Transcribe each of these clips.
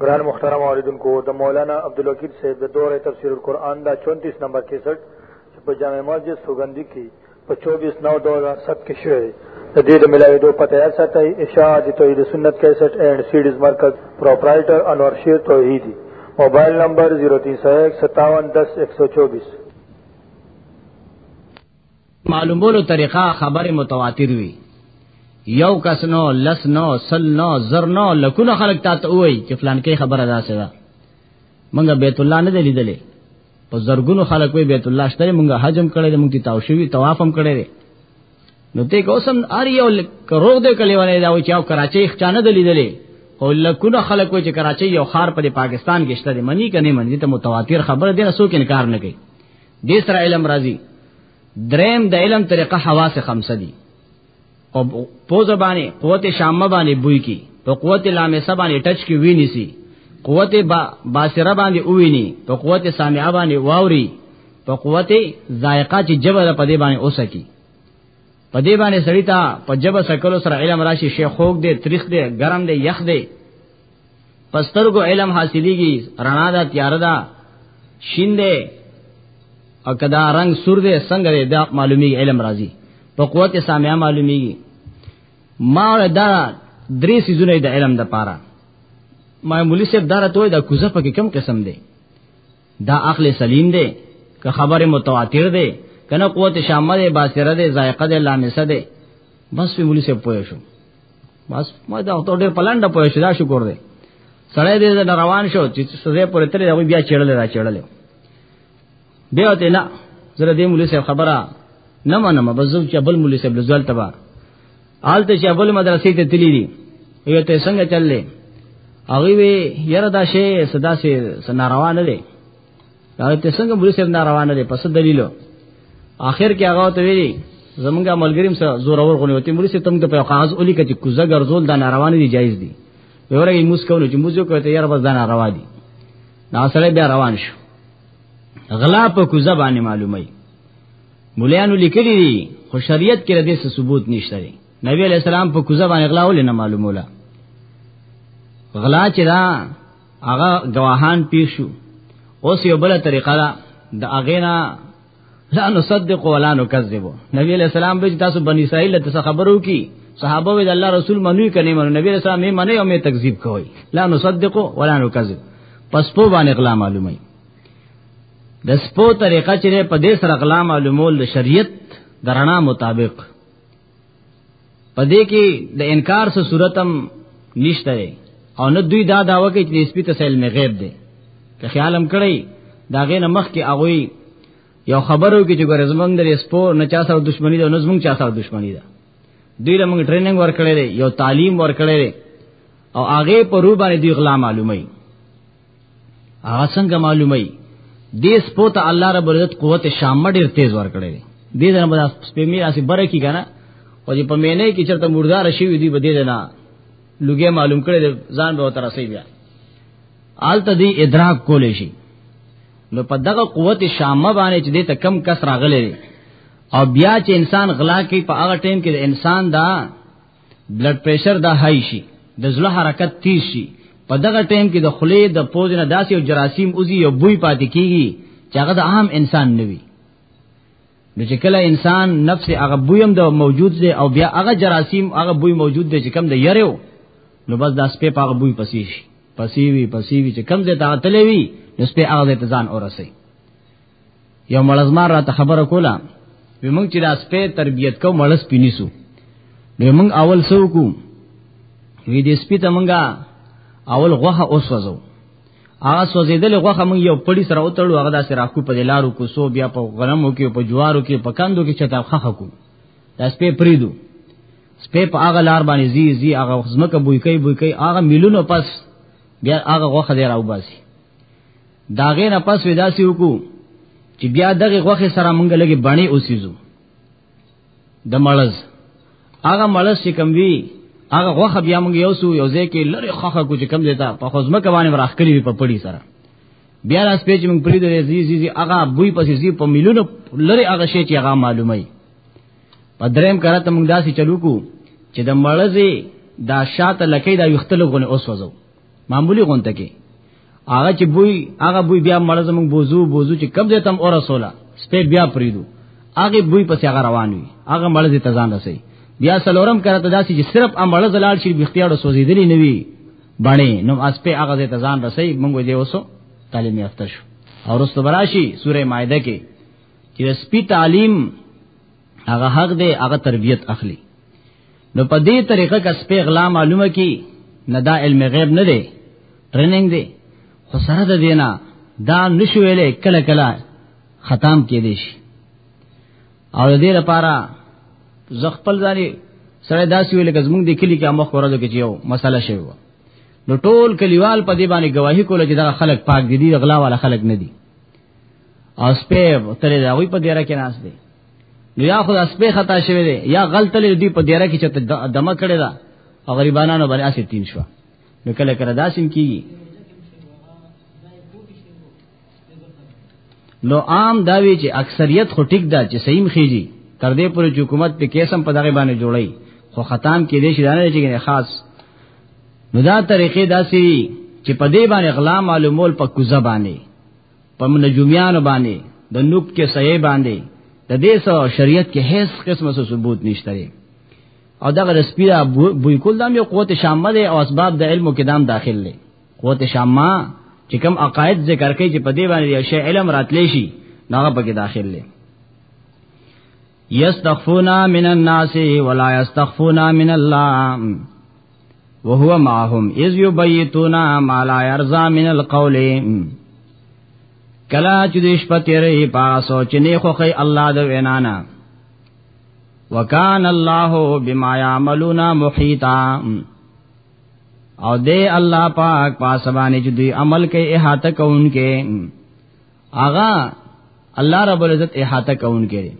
گران محترم آردن کو دا مولانا عبدالوکیل صاحب دا دور تفسیر القرآن دا چونتیس نمبر کیسٹ پا جامع مسجد سوگندی کی پا چوبیس نو دو ہزار ست کے شعر دا دید ملاوی دو پتہ ایسا تا اشاعت توحید سنت کیسٹ اینڈ سیڈیز مرکز پروپرائیٹر انور شیر توحیدی موبائل نمبر زیرو تین سو ایک ستاون دس ایک سو چوبیس معلومولو طریقه خبر متواتر وی یو کس نو لس نو سل نو زر نو لکونه خلق تا ته وای چې فلان کې خبره ده سره منګه بیت الله نه دی لیدلې په زرګونو خلق وی بیت الله شته منګه حجم کړي منګه تاو شوی طواف هم کړي نو ته کوسم ار یو کروغ دې کلی ونه دا و چې او کراچۍ ښچانه د لیدلې او لکونه خلک و چې کراچۍ یو خار په پاکستان کې شته منی کني منی ته متواتر خبره دې رسو کې انکار نه کوي دې سره علم راځي دریم د علم طریقه حواس خمسه دي او پوزه باندې قوت شامه باندې بوی کی په قوت لامسه باندې ټچ کی ویني سي قوت با باسره باندې اوویني په قوت سامعه باندې واوري په قوت ذائقه چې جبر په دې باندې اوسکی په دې باندې سړی ته په جبه سکلو سره علم راشي شیخ خوګ دې تریخ دې ګرم دې یخ دې پسترګو علم حاصلېږي رڼا ده تیار ده شین ده او کدا رنگ سور ده څنګه ده دا معلومیږي علم راځي په قوت سامعه معلومیږي ما دا درې سيزونه د علم د پاره ما مولوی صاحب دار ته دا کوزه پکې کم قسم ده دا عقل سلیم ده که خبره متواتر ده کنه قوت شامه ده باسره ده ذائقه ده لامسه ده بس مولوی صاحب پوه شو بس ما دا ته ډېر پلانډه پوه شې دا شکر دی سړی دې نه روان شو چې سزا پورې تللی هغه بیا چړل را چړل بیا ته نه زره دې مولوی صاحب خبره نه منم بس زو چې بل مولوی صاحب لزل تبا آلته چې بل مدرسې ته تللی دي یو ته څنګه چللې هغه وی یره دا شی صدا سي سناروان نه دی دا ته څنګه مولوی صاحب ناروانه دي پس دلیلو اخر کې هغه ته ویلي زمونږه ملګریم سره زور اور غونې وتی مولوی صاحب تم ته په قاز اولی کچ کوزه ګرځول دا ناروانه دي جایز دي ورګي موس کولو چې موزو کوي ته یار بس دا ناروا دي دا سره بیا روان شو غلا په کوزه باندې معلومه مولانو لیکلي دي خو شریعت کې ردې ثبوت نشته دی نبی علیہ السلام په کوزه باندې غلا ولې نه معلوموله غلا چې دا هغه گواهان پیښو اوس یو بل طریقه ده د اغینا لا نصدق ولا نكذب نبی علیہ السلام به تاسو بنی اسرائیل ته خبرو کی صحابه وی الله رسول منوی کنه منو نبی علیہ السلام یې منه او می تکذیب کوي لا نصدق ولا نكذب پس په باندې اغلا معلومه د سپو طریقه چې په دې سره اغلا معلومول شریعت درنا مطابق په دې کې د انکار سره صورتم نشته دی او نه دوی دا داوا کوي چې نسبی ته علم غیب دی که خیالم کړی دا غینه مخ کې اغوي یو خبرو کې چې ګور زمونږ درې سپور نه چا سره دښمنی ده نه زمونږ چا سره دښمنی ده دوی له موږ ټریننګ ورکړی دی یو تعلیم ورکړی دی او هغه په روبانه دی غلا معلومه هغه څنګه معلومه دې سپوت الله رب العزت قوت شام ډیر تیز ور کړی دې دنه بس سپېمې اسې بره کی کنه او چې په مینه کې چرته مردار شي دی به دې نه لګي معلوم کړي ځان به تر رسي بیا آلته دې ادراک کول شي نو په دغه قوت شامه باندې چې دې ته کم کس راغلي او بیا چې انسان غلا کوي په هغه ټیم کې انسان دا بلډ پريشر دا های شي د زړه حرکت تیز شي په دغه ټیم کې د خلې د پوز نه داسې او جراثیم اوزي او بوی پاتې کیږي چې هغه د عام انسان نه وي نو چې کله انسان نفس هغه بویم د موجود دی او بیا هغه جراثیم هغه بوی موجود دی چې کم د یریو نو بس داس په هغه بوی پسې شي پسیوی پسیوی چې کم دې تا تلوي نو سپه هغه ته ځان اورسي یو ملزمان را ته خبره کوله وی مونږ چې دا سپه تربیت کو ملز پینیسو نو مونږ اول سو کو وی دې سپی ته مونږه اول غوخه اوس وځو هغه سوزیدل غوخه مونږ یو پړی سره وتړو هغه داسې راکو په لارو کو سو بیا په غنمو کې په جوارو کې په کندو کې چتا خخه کو دا سپه پریدو سپه په هغه لار باندې زی زی هغه خزمکه بوې کوي بوې کوي هغه ملونو پس بیا هغه غوخه دی راو باسي دا غې نه پس ودا سی وکړو چې بیا دغه غوخه سره مونږ لګي بڼي اوسېزو د مړز هغه مړز چې کم وی هغه غوخه بیا مونږ یو سو یو ځکه لری خوخه کو چې کم دیتا په خزمه کوانه راخکلی په پړی سره بیا راس پیچ مونږ پړی درې زی زی زی هغه بوی پسې زی په ملیونو لری هغه شی چې هغه معلومه په دریم کرته مونږ داسې چلو کو چې د مړزه دا شاته لکې دا یختلو غونه اوس وځو معمولی غونته کې هغه چې بوی هغه بوی بیا مړ زمون بوزو بوزو چې کب دې تم اور رسولا سپه بیا پریدو هغه بوی پس هغه روان وي هغه مړ دې تزان رسي بیا سلورم کرته داسې چې صرف امړ زلال شي بختیاړو سوزیدلی نه وي باندې نو اس په هغه دې تزان رسي مونږ دې اوسو تعلیم یافته شو او رسول براشي سوره مائده کې چې سپی تعلیم هغه حق دی هغه تربیت اخلي نو په دې طریقه کې سپې غلا معلومه کی نه دا علم غیب نه دی ټریننګ دی خو سره د دینا دا نشو ویلې کله کله ختم کې دی شي او دې لپاره زغپل ځاني سره داسې ویل کې زمونږ د کلی کې امخ ورځو کې یو مسله شوی و نو ټول کلیوال په دې باندې گواہی کوله چې دا خلک پاک دي دي غلا والا خلک نه دي او سپه ترې راوي په دیره کې ناس دي نو یا خو اس په خطا شوی دی یا غلط لري دی په دیره کې چې دمه کړی دا او غریبانو باندې اسی تین شو نو کله کله داسین کیږي نو عام داوی چې اکثریت خو ټیک ده چې صحیح مخیږي تر دې پورې چې حکومت په کیسم په دغه باندې جوړی خو ختم کې دې شي نه چې خاص نو دا طریقې داسي چې په دې باندې غلا معلومول په کوزه باندې په نجوميان باندې د نوب کې صحیح باندې د دې سو شریعت کې هیڅ قسمه سو ثبوت نشته لري او دغه رسپیرا بوی کول دام یو قوت شامه ده او اسباب د علم کې دام داخل لري قوت شامه چې کوم عقاید ذکر کوي چې په دې باندې یو شی علم راتلی شي ناغه پکې داخل لري یستخفونا من الناس ولا یستخفونا من الله وهو معهم اذ یبیتونا ما لا یرزا من القول کلا چې د شپه تیرې په سوچ نه خوخی الله د وینا نه وکان الله بما یعملون محیطا او دې الله پاک پاسبانې چې دوی عمل کوي احاطه کوونکې آغا الله رب العزت احاطه کون کړي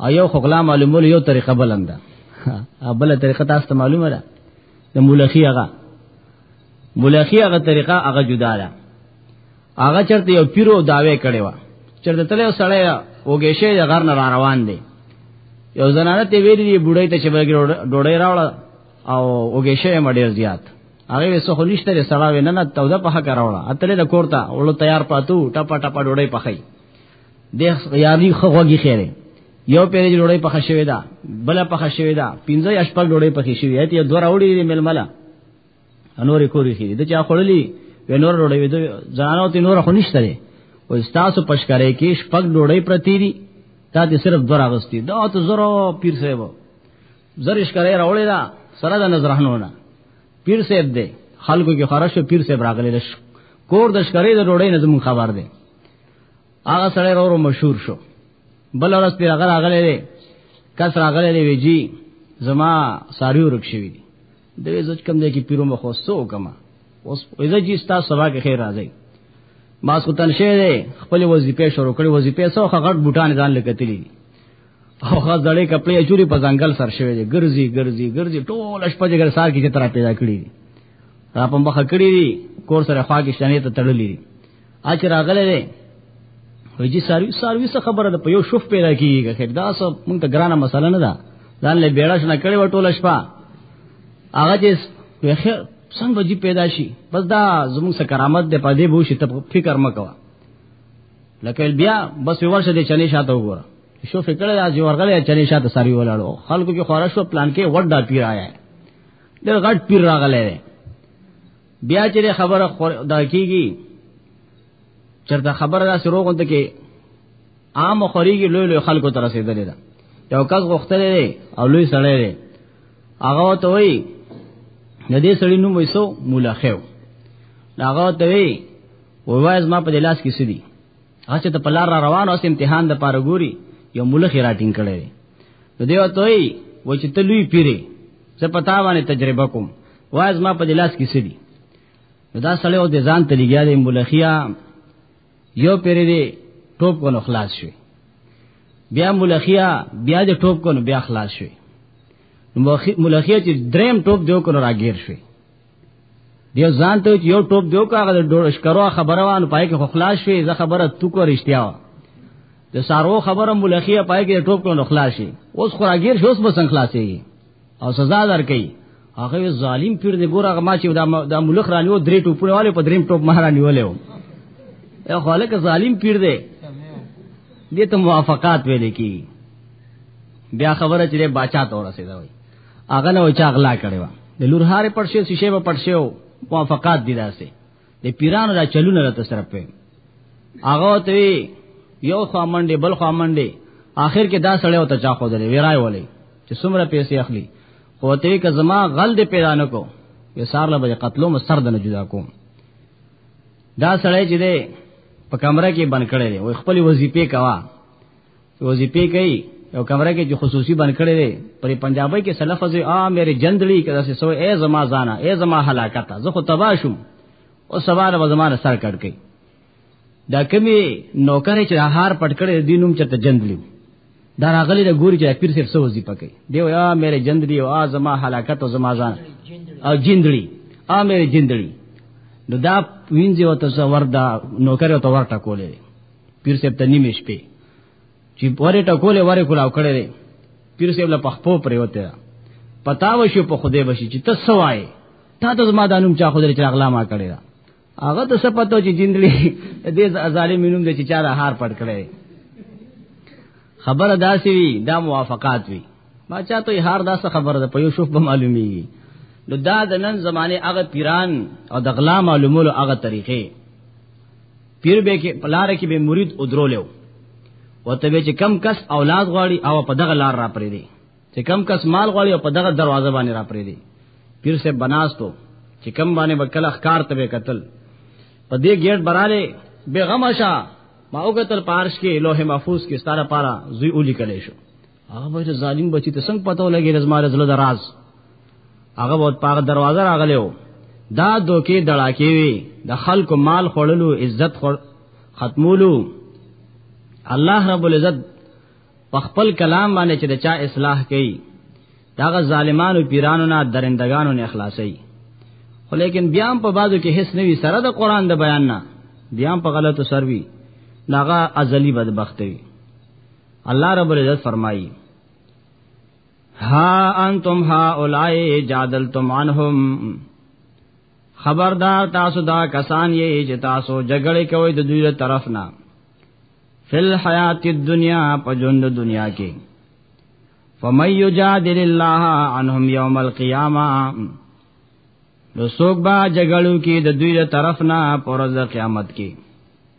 او یو خلا معلومول یو طریقه بلنده بل طریقه تاسو ته معلومه ده د مولخی هغه مولخی هغه طریقه هغه جدا ده هغه چرته یو پیرو داوی کړي وا چرته تله سړی وګیشه د غر نه را روان دی یو زنانه ته ویری دی بډای ته چې بګر ډوډۍ راوړه او وګیشه یې مډیر زیات هغه وسو خو نشته لري سړا وینه نه توده په حق راوړه اتلې د کورتا ولو تیار پاتو ټپا ټپا ډوړې پخې د یاري خوږی خیره یو پیری ډوړې پخې شوې ده بل پخې شوې ده پنځه یا شپږ ډوړې پخې شوې ایت یو دوه راوړې دې ململا انورې کورې خېری د چا خړلې و نور ډوړې وې ځانو ته نور خو نشته لري او استاسو پښکارې کې شپږ ډوړې پرتی دي تا دې صرف دوه راغستې دا ته زرو پیر صاحب زرش کرے راوړی دا سره د نظرانو نه پیر صاحب دې خلکو کې خرش پیر صاحب راغلی لش کور د شکرې د ډوړې نه زمون خبر دی هغه سره ورو مشهور شو بل ورځ پیر هغه راغلی دی کس راغلی دی ویجی زما ساری ورک شوی دی د عزت کم دی کې پیرو مخو سو کما اوس عزت جی ستا سبا کې خیر راځي ما سوتن شه دی خپل وظیفه شروع کړې وظیفه سو غټ بوټان ځان لکتلی او خاص دړې کپړې چوری په ځنګل سر شوی دی ګرځي ګرځي ګرځي ټول شپه جګر سار کې چې تر پیدا کړی را په مخ کړی کور سره خوا کې شنه ته تړلې اچ راغله دی وای جی ساروی ساروی څه خبره ده په یو شوف پیدا کیږي خیر دا څه مونږ ته ګرانه مسله نه ده ځان له بیړه شنه کړي و ټوله شپه هغه چې خیر څنګه به جی پیدا شي بس دا زموږ سره کرامت ده پدې بو شي ته فکر مکوا لکه بیا بس ورشه دې چنې شاته وګوره شو فکر دا چې ورغله چنې شاته ساروی ولاړو خلکو کې خورا شو پلان کې وډا پیر آیا ډېر غټ پیر راغله بیا چې خبره دا کیږي چرته خبره داسې روغون ته کې عام خوريږي لوی لوی خلکو ته رسیدلې ده یو کس غوښتلې دی او لوی سړی دی هغه ته وایي د دې سړی نوم وېسو مولا خو هغه ته وایي وای زما په لاس کې سدي هغه چې ته په لار را روان اوس امتحان د پاره ګوري یو مولا خې راټینګ کړي نو دی ته وایي و چې ته لوی پیری زه پتا باندې تجربه کوم واز ما په دلاس کې سدي دا سړی او د ځان ته لګیا دی ملخیا یو پیری دی ټوپ کو خلاص شي بیا ملخیا بیا د ټوپ کو بیا خلاص شي ملخیا چې دریم ټوپ دیو کو راګیر شي دیو ځان ته یو ټوپ دیو کو هغه ډور شکرو خبره وانه پای کې خلاص شي زه خبره تو کو رښتیا د سارو خبره ملخیا پای کې ټوپ کو خلاص شي اوس خراګیر شي اوس بسنګ خلاصيږي او سزا درکې هغه ظالم پیر دې ګور هغه ما چې دا ملک رانیو درې ټوپونه والے په دریم ټوپ مهرا نیولې و یو خالق ظالم پیر دې دې ته موافقات ویل کی بیا خبره چې بچا تور رسیدا وای هغه له چا اغلا کړي و د لورهاره پړشه شیشه په پړشه موافقات دي داسې د پیرانو دا چلونه راته سره په هغه ته یو خوا منډه بل خوا منډه آخر کې دا سړی او ته چا خو درې ویرای ولې چې څومره پیسې اخلي خو ته که زما غل دې پیدا نه کو یو سار له بجې قتلو مو سر دنه جدا کوم دا سړی چې دې په کمره کې بند کړی دی وای خپل وظیفه کوا وظیفه کوي یو کمره کې چې خصوصي بن کړي دي پر پنجابی کې سلف از ا میرے جندړي کدا سه سو اے زما زانا اے زما هلاکت زه خو تبا شوم او سوال به زمانه سر کړ کوي دا کمی نوکر چې هار پټ کړي دینوم چرته جندړي دا راغلی د ګوري چې پیر صرف سو وظیفه کوي دی یا میرے جندړي او ا زما هلاکت او زما زانا او جندړي ا میرے جندړي نو دا وینځي او تصور دا نوکر او تور ټکولې پیر صاحب ته نیمه شپې چې پورې ټکولې وره کولاو کړې پیر صاحب له پخپو پریوته پتا وشو په خوده بشي چې ته سوای تا ته زما د نوم چا خوده چې اغلا ما کړې هغه ته سپتو چې جندلې دې ظالم نوم دې چې چا هار پټ کړې خبره داسې وي دا موافقات وي ما چاته هار داسه خبره ده په یو شوف به معلومیږي نو دا د نن زمانه هغه پیران او د غلا معلومولو هغه طریقې پیر به کې پلار کې به مرید او درولو وته به چې کم کس اولاد غواړي او په دغه لار را پرې دی چې کم کس مال غواړي او په دغه دروازه باندې را پرې دی پیر سے بناستو چې کم باندې وکړه ښکار ته به قتل په دې گیټ براله بیغمه شه ما وګتل پارش کې لوح محفوظ کې ستاره پارا زوی اولی کله شو هغه به ظالم بچی ته څنګه پتو لګی رزما رزله دراز هغه وخت پاغه دروازه راغلی و دا دوکې دړاکې وي د خلکو مال خړلو عزت خړ ختمولو الله رب العزت په خپل کلام باندې چې د چا اصلاح کوي داغه ظالمانو پیرانو نه درندگانو نه اخلاصي خو لیکن بیا په بازو کې هیڅ نوي سره د قران د بیان نه بیا په غلطو سروي داغه ازلی بدبخت وي الله رب العزت فرمایي ها انتم ها اولای جادلتم عنهم خبردار تاسو دا کسان یې چې تاسو جګړه کوي د دوی طرف نه فل حیات الدنیا په ژوند دنیا کې فمن یجادل الله عنهم یوم القیامه نو څوک با جګړو کې د دوی طرف نه پر ورځ قیامت کې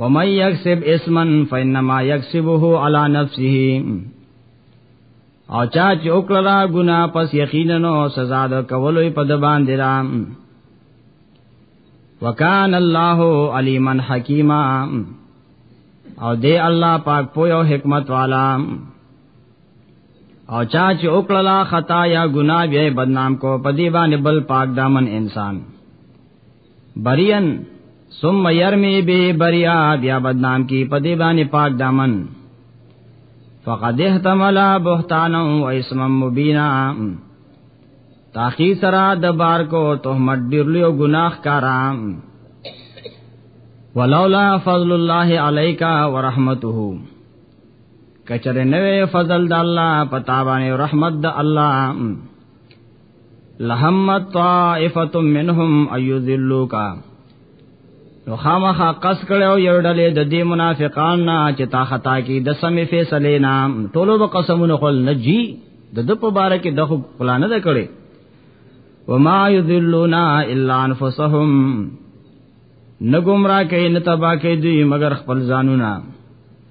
ومن یکسب اسما فینما یکسبه علی نفسه او چا چې وکړه ګنا پس یقینا سزا د کولو په د باندې را وکان الله علیما حکیما او دې الله پاک پوی او حکمت والا او چا چې وکړه خطا یا ګنا به بدنام کو په دې باندې بل پاک دامن انسان بریان ثم يرمي به بريا بیا بدنام کی په دې باندې پاک دامن فقد احتمل بهتانا و اسما مبینا تاخی سرا د بار کو تهمت ډیرلی او گناہ کارام ولولا فضل الله عليك ورحمته کچره نوې فضل د الله پتا باندې رحمت د الله لهم طائفه منهم ايذلوک نو خامخا قص کړو یو ډلې د دې منافقان نه چې تا خطا کی د سمې فیصله نام ټولو به قسمونه خپل نجی د د په بار کې دغه پلان نه کړي وما یذلونا الا انفسهم نګمرا کې نتبا کې دوی مگر خپل ځانونه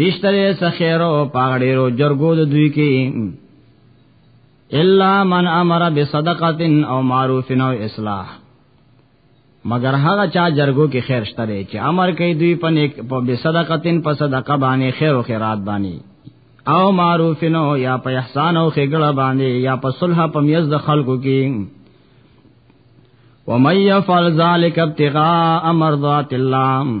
نشتره سخیرو پاغړیرو جرګو د دوی کې الا من امر بصدقه او معروف او اصلاح مگر هغه چا جرګو کې خیر شته چې امر کوي دوی په نیک په بصدقه په صدقه باندې خیر او خیرات باندې او معروف نو یا په احسان او خګړه باندې یا په صلح په میز د خلکو کې ومن يفعل ذلك ابتغاء مرضات الله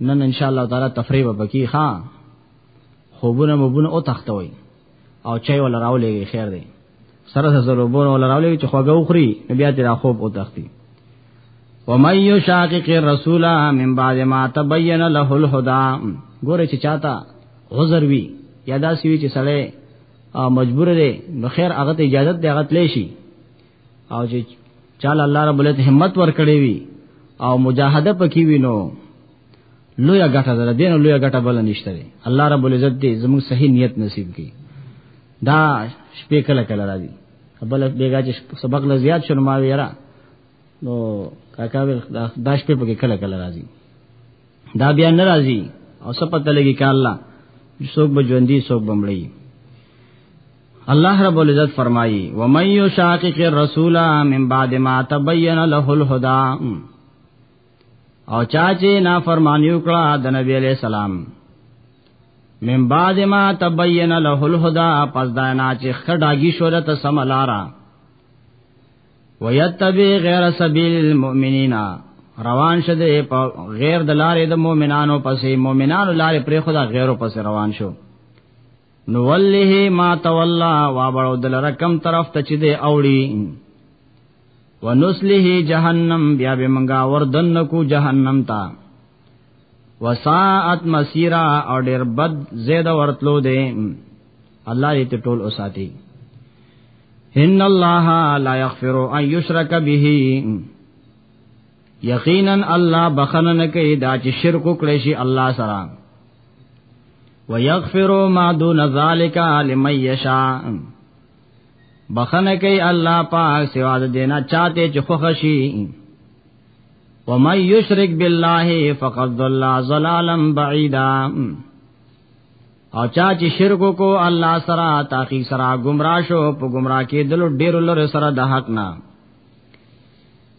نن ان شاء الله تعالی تفریح وبکی ها خوبونه مبونه او تختوي او چای ولا راولې خیر دی سره سره ضرورونه ولا راولې چې خوګه وخوري بیا دې را خوب او تختی ومن یشاقق الرسول من بعد ما تبین له الهدى ګوره چې چاته عذر وی یا دا سی چې سړی مجبور دی نو خیر هغه ته اجازه دی هغه تلی شي او چې چاله الله رب العزت همت ورکړي وي او مجاهده پکې وینو لوی غټه ده دین لوی غټه بل نشته الله رب العزت دې زموږ صحیح نیت نصیب کړي دا شپې کله کله راځي بل بیګا چې سبق له زیات شنو ما ویرا نو کاکا ویل دا شپې پکې کله کله راځي دا بیا نه راځي او سپته لګي کاله څوک به ژوندۍ څوک بمړي الله رب العزت فرمایي و من یشاقق الرسول من بعد ما تبین له الهدى او چا چې نافرمانی وکړه د نبی علی السلام من بعد ما تبین له الهدى پس دا نه چې خډاګي شورت سملارا ويتبع غیر سبیل المؤمنین روان شه د غیر د لارې د مؤمنانو پسې مؤمنانو لارې پرې خدا غیرو پسې روان شو نو ولله ما تولا وا بړو دل رقم طرف ته چې دی اوړي ونسله جهنم بیا به منګا وردن کو جهنم تا وساعت مسیرا او ډیر بد زید ورتلو دی الله دې ټول اوساتي ان الله لا یغفر ان یشرک به یقینا الله بخنه نه کوي دا چې شرک وکړي شي الله سره ويغفر ما دون ذلك لمن يشاء بخنه کوي الله پاک سوا د دینا چاته چې خوښ شي ومن یشرک بالله فقد ضل ضلالا بعیدا او چا چې شرک کو الله سره تاخی سره گمراه شو په گمراه کې دل ډیر لره سره د حق نه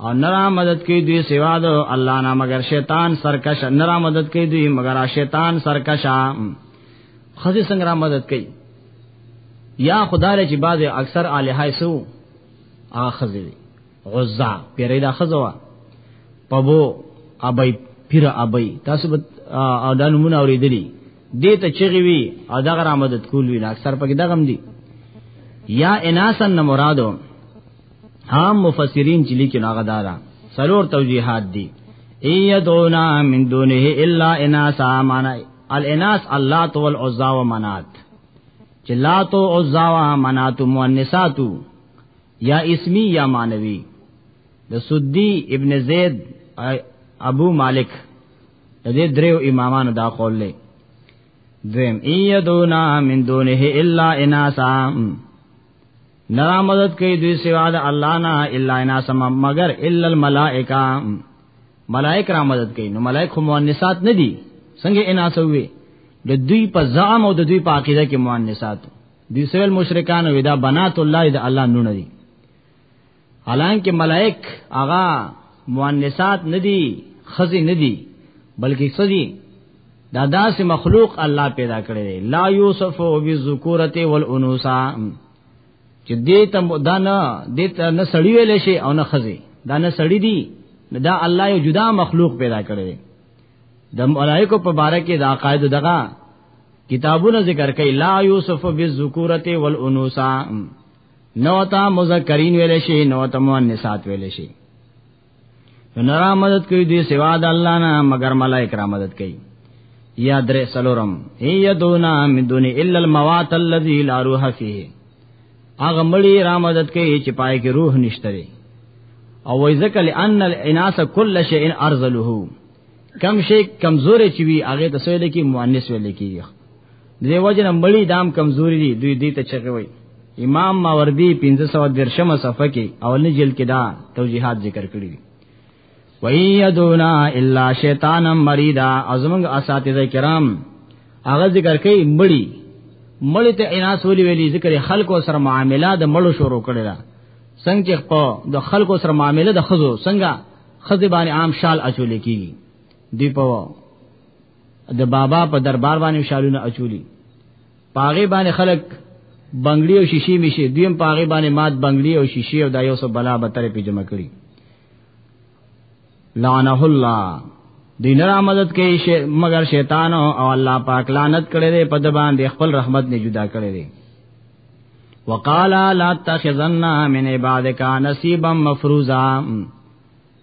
او نرا مدد کوي دوی سوا د الله نه مگر شیطان سرکش نرا مدد کوي دوی مگر شیطان سرکشا خزي څنګه را مدد کوي یا خدای چې بعض اکثر الہای سو اخذي غزا پیرې دا خزوا پبو ابي پیر ابي تاسو به او دا نمونه اوریدلی دې ته چغي وی او دا غره مدد کول وی اکثر پکې دغم دي یا اناسن مرادو عام مفسرین چې لیکي ناغه دارا سلور توجیهات دي ایدونا من دونه الا اناسا معنا الاناس اللات والعزا ومنات چې لات او عزا و منات مؤنثات یا اسمی یا مانوی د سدی ابن زید ابو مالک د دې دریو امامانو دا قول لې دویم ایدونا من دونه الا اناسا نرا مدد کوي دوی سوا د الله نه الا انا سم مگر الا الملائکه ملائک را مدد کوي نو ملائک خو مؤنثات نه دي څنګه انا سوي د دوی په زعم او د دوی په عقیده کې مؤنثات دي سویل مشرکان ودا بنات الله د الله نونه دي حالانکه ملائک هغه مؤنثات ندي خزي ندي بلکې سدي دا داس مخلوق الله پیدا کړی دی لا یوسف او بالذکورته والانوثا چې دې ته دا نه دې ته نه سړی ویل شي او نه خزي دا نه سړی دی دا الله یو جدا مخلوق پیدا کړی دی د ملائکه په باره کې دا قاعده دغه کتابونه ذکر کوي لا یوسف بالذکورته والانوثا نو تا مذکرین ویل شي نو تا مؤنثات ویل شي نو را مدد کوي دوی سوا د الله نه مگر ملائک را مدد کوي یا درې سلورم ای یدونا من دون الا الموات الذی لا روح فیه هغه مړی را مدد کوي چې پای کې روح نشته او وای ذکل ان الاناس کل شیء ارزله کم شی کمزورې چوي هغه د سویل کې مؤنث ویل کیږي دې وجنه مړی دام کمزوري دي دوی دې ته چغوي امام ماوردی 1500 درشم صفحه کې اولنی جلد کې دا توجیهات ذکر کړی دي وَيَدُونَا إِلَّا شَيْطَانًا مَرِيدًا ازمنګ اساتذه کرام هغه ذکر کوي مړی مړی ته اناس ولي ویلي ذکر خلکو سره معاملې د مړو شروع کړی دا څنګه چې په د خلکو سره معاملې د خزو څنګه خزبان عام شال اچول کیږي دی په د بابا په دربار باندې شالونه اچولی پاغه باندې خلک بنگړی او شیشې میشه دویم پاغه باندې مات بنگړی او شیشې او دایو سو بلا به ترې په جمع کړی لعنه الله دین را مدد کوي شی مگر شیطان او الله پاک لعنت کړي دې په د باندې خپل رحمت نه جدا کړي دې وقالا لا تخذنا من عبادك نصيبا مفروزا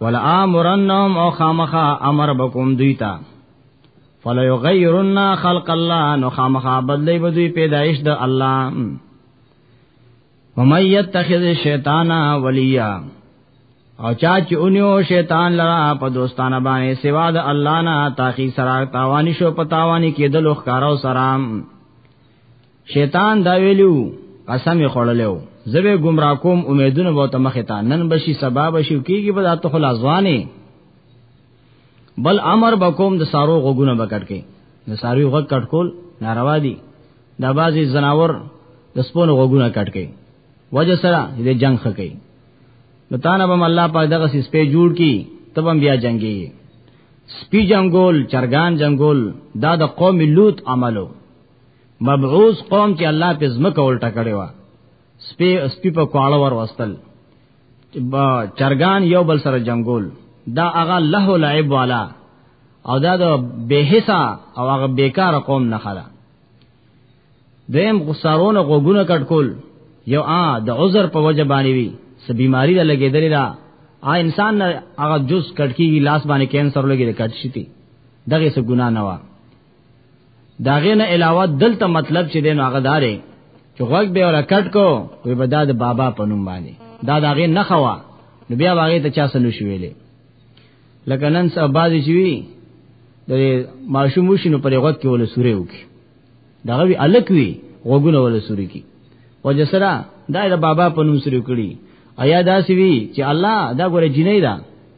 ولا امرنهم او خامخا امر بكم دویتا فلا یغیرن خلق الله نو خامخا بدلی بدوی پیدایش د الله ومن یتخذ الشیطان ولیا او چا چې اونیو شیطان لرا په دوستانه باندې سوا د الله نه تاخی سره تاوانی شو پتاوانی کېدل خو کارو سره شیطان دا ویلو قسم یې خړلو زبه گمراه کوم امیدونه به ته مخه تا نن بشي سبب شي کیږي به ته خلا ځواني بل امر بکوم د سارو غوګونه بکټ کې د سارو غوګ کټ کول ناروا دي د بازي زناور د سپونو غوګونه کټ کې وجه سره دې جنگ خکې نو تانه بم الله پاک دغه سې سپې جوړ کی تبم بیا جنگي سپی جنگول چرګان جنگول دا د قوم لوط عملو مبعوث قوم چې الله په زمکه الټه کړي وا سپي سپي په کواړه ور وستل چرګان یو بل سره جنگول دا هغه له لعب والا او دا د بهسا او هغه بیکاره قوم نه خلا دیم غسارونه غوګونه کټکول یو ا د عذر په وجه باندې وی س بیماری را لګیدلې دا ا انسان نه هغه جز کټکی لاس باندې کینسر لګیدل کټ شي دغه څه ګنا نه و داغه نه علاوه دلته مطلب چې دین هغه دارې چې غوږ به ور کټ کو وي به دا د بابا په نوم باندې دا داغه نه خوا نو بیا هغه ته چا سنو شویلې لکه نن سبا بازي شوی د ماشوم وشینو پر غوږ کې ول سورې وکي داغه وی الک وی غوګونه ول سورې کی وجسرا دا د بابا په نوم سورې کړی ایا دا سی وی چې الله دا ګوره جنې ده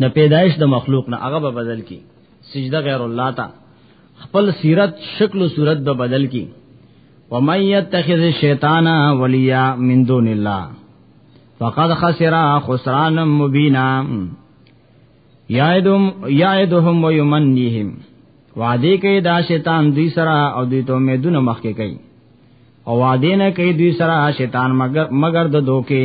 نه پیدایش د مخلوق نه هغه به بدل کی سجده غیر الله تا خپل سیرت شکل او صورت به بدل کی ومن يتخذ الشیطان ولیا من دون الله فقد خسر خسرانا مبینا یعدهم یعدهم ويمنيهم وعده کوي دا شیطان دوی سره او دوی ته امیدونه مخکې کوي او وعده نه کوي دوی سره شیطان مگر مگر د دوکې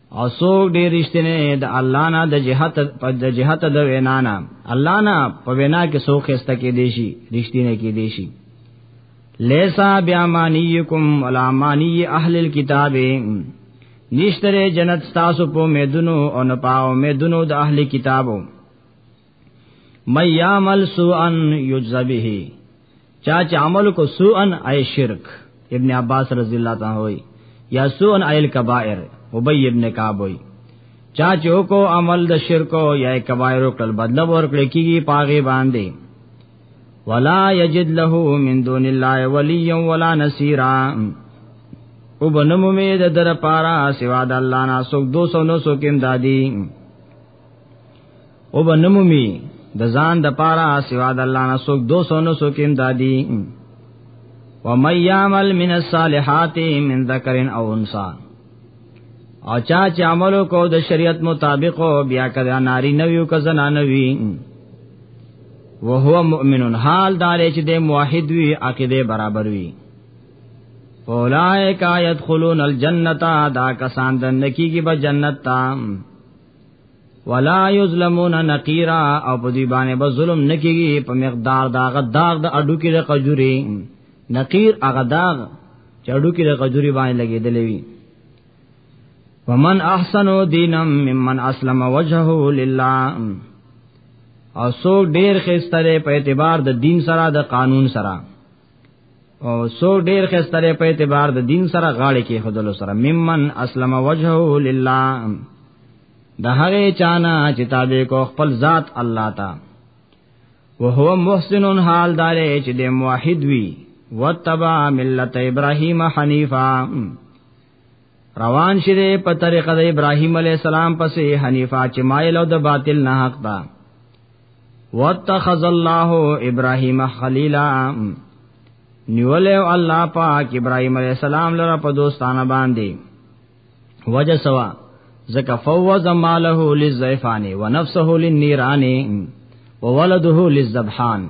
او څوک ډیر رښتینه د الله نه د جهت په د جهت د وینا نه الله نه په وینا کې څوک خسته کې دیشي رښتینه کې دیشي لیسا بیامانیکم ولا مانی اهل الكتاب نشتره جنت تاسو په میدونو او نه پاو میدونو د اهل کتابو مَن يَعْمَلْ سُوءًا يُجْزَ بِهِ چا چې عمل کو سوءا ای شرک ابن عباس رضی الله تعالی وای یا سوءا ای الکبائر ابی ابن کعب وای چا چې کو عمل د شرک او یا کبائر کل بدل ور کړی کیږي پاغه باندې ولا یجد له من دون الله ولی ولا نصيرا او بنمو می د در پارا سوا د الله نه سوک 200 نو سوکیم دادی او بنمومی د ځان د پاره سوا د الله نه سوک 200 نو سوک امدادي و مَن يَعْمَلْ مِنَ الصَّالِحَاتِ مِنْ ذَكَرٍ أَوْ أُنْثَى او چا چې عمل کو د شریعت مطابق بیا کدا ناری نویو ک زنا نوی وهو مؤمن حال دار چې د موحد وی عقیده برابر وی اولائک یدخلون الجنه دا کسان د نکیږي به جنت تام ولا یظلمون نقیرا او په دې باندې به ظلم نکېږي په مقدار دا غداغ د اډو کې د قجوري نقیر هغه داغ چې اډو کې د قجوري باندې لګېدلې وي ومن احسن دینا ممن اسلم وجهه لله او سو ډیر خستره په اعتبار د دین سره د قانون سره او سو ډیر خستره په اعتبار د دین سره غاړه کې خدلو سره ممن اسلم وجهه لله د هغه چانا چې تابع کو خپل ذات الله تا وهو محسن حال دار چې د موحد وی وتبع ملت ابراهیم حنیفا روان شیدې په طریقه د ابراهیم علی السلام پسې حنیفه چې مایل او د باطل نه حق ده واتخذ الله ابراهیم خلیلا نیول او الله پاک ابراهیم علی السلام لره په دوستانه باندې وجه سوا زکه فوز ماله للزیفان ونفسه للنیران وولده للذبحان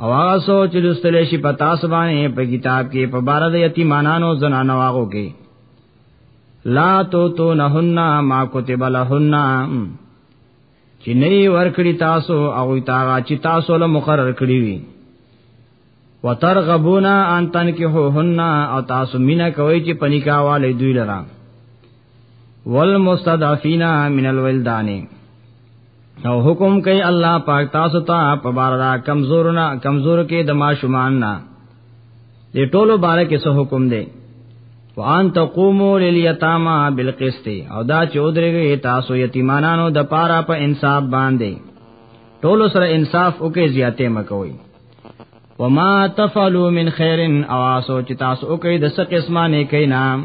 او هغه سوچ لستل شي په تاسو باندې په کتاب کې په بار د یتیمانو زنانو واغو کې لا تو تو نهن ما کتب لهن چې نه ورکړي تاسو او تاغه چې تاسو له مقرر کړی وي وترغبونا ان تنکحوهن او تاسو مینا کوي چې پنیکاواله دوی لرام والمستضعفین من الولدان او حکم کوي الله پاک تاسو ته په بار دا کمزور نه کمزور کې د ماشومان نه دې ټولو بار کې څه حکم دی وان تقومو للیتاما بالقسط او دا چې ودرېږي تاسو یتیمانانو د پاره په پا انصاف باندې ټولو سره انصاف وکي زیاتې مکوئ وما تفعلوا من خير او اسو چې تاسو وکي د څه قسمه نه کینام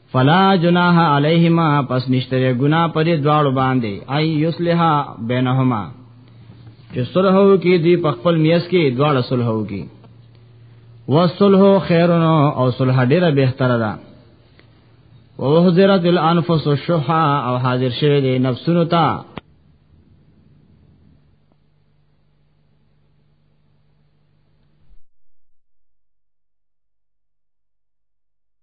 فلا جناح علیهما پس نشته ګنا پر دواړو باندې ای یصلحا بینهما چې صلح وو کې دی په خپل میاس کې دواړه صلح وو کې وصلح خیرن او صلح ډیره بهتره ده وحذرت الانفس الشح او حاضر شوه دي نفسونو ته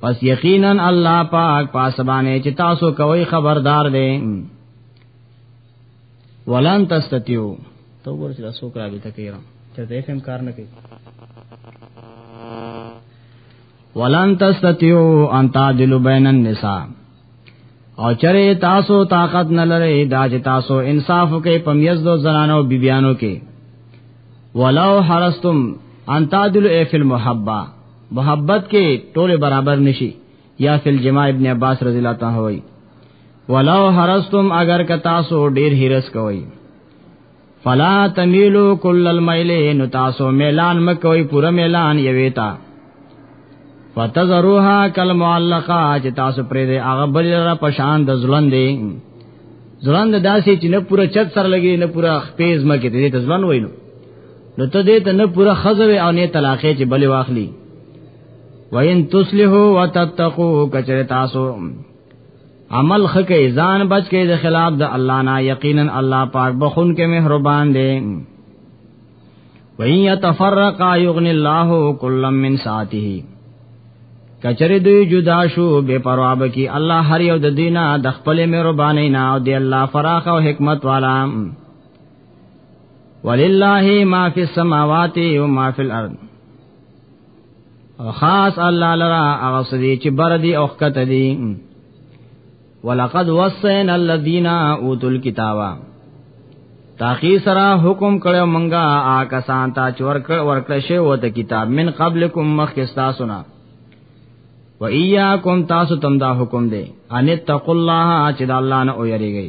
پس یقینا الله پاک پاسبانه چې تاسو کوي خبردار دی ولن تستتیو تو ګور چې تاسو کرا به تکیرم چې د اف ام کار نه کوي ولن تستتیو ان تعدلوا بین النساء او چرې تاسو طاقت نه لرئ دا چې تاسو انصاف کوي په میز دو زنانو بیبيانو کې ولو حرستم ان تعدلوا ای فی المحبه محبت کې ټول برابر نشي یا فی الجماع ابن عباس رضی الله تعالی ولو حرستم اگر که تاسو ډیر هرس کوئ فلا تمیلو کل المیل نو تاسو میلان مکوئ پورا میلان یوی تا فتذروها کل معلقه چې تاسو پرې دې هغه بل را پشان د ځلون دی ځلون د داسې چې نه پورا چت سره لګي نه پورا خپېز مکه دې ته ځلون وینو نو ته دې ته نه پورا خزوي او نه طلاقې چې بلې واخلي وین تصلحو وتتقو کچره تاسو عمل خکې ځان بچ کې د خلاف د الله نه یقینا الله پاک بخون کې مهربان دی وَإِن يَتَفَرَّقَا يُغْنِ اللَّهُ كُلًّا مِّن سَعَتِهِ کچری دوی جدا شو بے پروا بکی الله هر یو د دینه د خپل مهرباني نه او دی الله فراخ او حکمت والا ولله ما فی السماوات و ما فی الارض خاص الله لرا هغه سدي چې بر دي او خکته دي ولقد وصينا الذين اوتوا الكتاب تاخی سرا حکم کړو منګه آ کسان تا چور کړ ور کړ شی وو ته کتاب من قبلکم مخکستا سنا و ایاکم تاسو تم دا حکم دی ان تقوا الله چې د الله نه او یریږي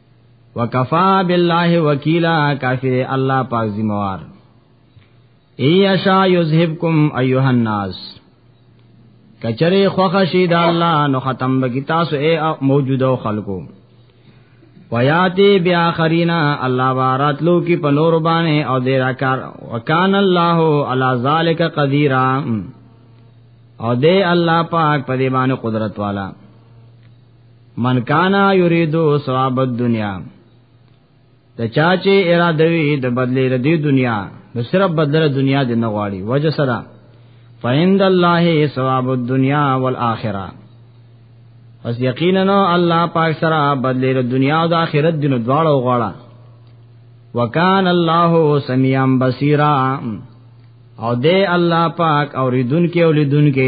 وکفا بالله وکیلا کافر الله پاک ذمہوار ایشا یذهبکم ایها الناس کچره خوخ شید الله نو ختم بکی تاسو اے موجوده خلکو ویاتی بیا خرینا الله باراتلو کی پنور باندې او دې راکار وکان الله علی ذالک قدیرا او دې الله پاک په دې باندې قدرت والا من کانا یریدو ثواب الدنیا د چا چې اراده وي د بدلې ردی دنیا نو صرف بدله دنیا دې نه غواړي وجه سره فیند الله ثواب الدنیا والآخرة پس یقینا الله پاک سره بدلې ردی دنیا او د آخرت دینو دواړه غواړه وکان الله سمیعا بصیرا او دې الله پاک اوریدونکو لیدونکو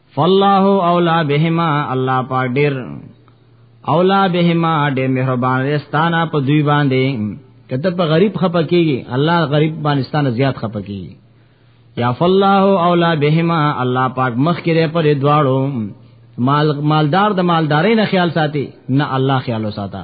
فالله اولا بهما الله پاک ډیر اولا بهما ډیر مهربان رستانا په دوی باندې کته په غریب خپه کیږي الله غریب باندې ستانه زیات خپه کیږي یا فالله اولا بهما الله پاک مخ کړي پر دواړو مال مالدار د مالداري نه خیال ساتي نه الله خیال ساته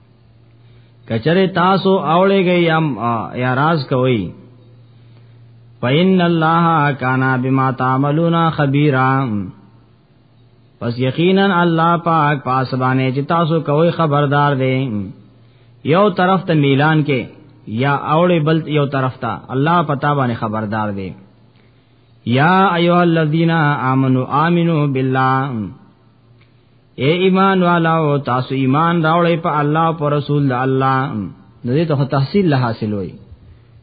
کچره تاسو اوړې گئی ام یا راز کوي فین الله کان بما تعملون خبیرا پس یقینا الله پاک پاس باندې چې تاسو کوي خبردار دی یو طرف ته میلان کې یا اوړې بل یو طرف ته الله پتا باندې خبردار دی یا ایها الذین آمنو آمنو بالله اے ایمان والاو تاسو ایمان راوړی په الله او پر رسول د الله نو دې ته تحصیل له حاصل وي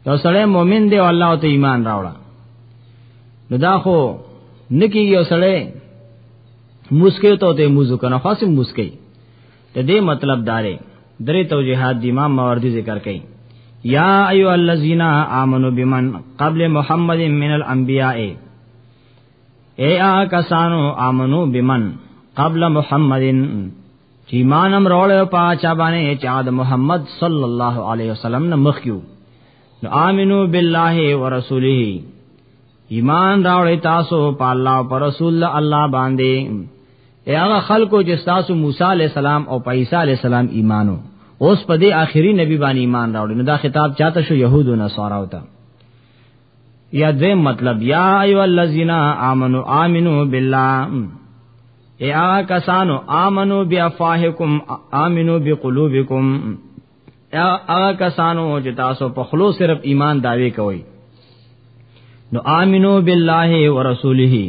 یو سړی مؤمن دی او الله ته ایمان راوړه نو دا خو نکی یو سړی مسکه ته ته موزو کنه خاصه مسکه ته دې مطلب دارې درې توجيهات د امام ماوردی ذکر کړي یا ایو الذین آمنو بمن قبل محمد من الانبیاء اے آ کسانو امنو بمن قبل محمدن چې ایمانم راول په چا باندې چې د محمد صلی الله علیه وسلم نه مخ کیو نو امنو بالله ورسوله ایمان راول تاسو په الله او پر رسول الله باندې هغه خلکو چې تاسو موسی علی السلام او عیسی علی السلام ایمانو اوس په دې آخري نبی باندې ایمان راوړل نو دا خطاب چاته شو يهودو نصاراو ته یا دې مطلب یا ایو الذین آمنو آمنو بالله اے آ کسانو آمنو بیافاهکم آمنو بقلوبکم یا آ کسانو چې تاسو په خلوص صرف ایمان داوي کوئ نو آمنو بالله ورسوله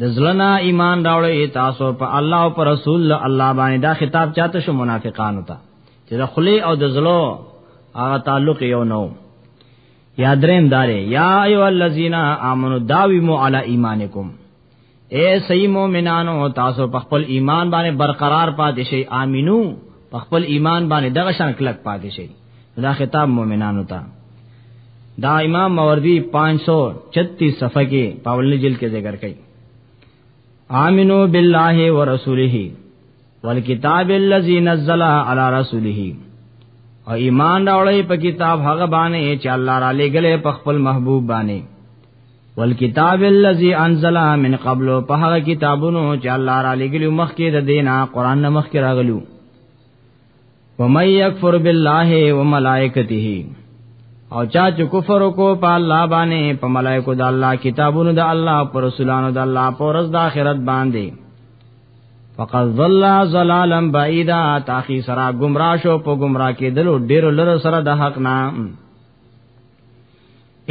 د زلنا ایمان راوړی تاسو په الله او پر رسول الله باندې دا خطاب چاته شو منافقانو ته چې د خلی او د زلو هغه تعلق یو نو یا دریم دارې یا ایو الذین آمنو داویمو علی ایمانکم اے صحیح مومنانو تاسو په خپل ایمان باندې برقرار پاتې شئ امینو په خپل ایمان باندې دغه شان کلک پاتې شئ دا خطاب مومنانو ته دا امام موردی 536 صفحه کې پاول جلد کې ذکر کړي امنو بالله ورسوله والکتاب الذی نزل علی رسوله او ایمان راوړی په کتاب هغه باندې چې الله را لېګلې په خپل محبوب باندې والکتاب الذی انزل من قبل په هغه کتابونو چې الله را لېګلو مخکې د دینه قران نه مخکې راغلو ومن یکفر بالله وملائکته او چا چې کفر وکړو په الله باندې په ملائکو د الله کتابونو د الله پر رسولانو د الله پر ورځ د آخرت باندې فقد ضل ضلالا بعیدا تاخی سرا گمراه شو په گمراه کې دلو ډیر لره سره د حق نه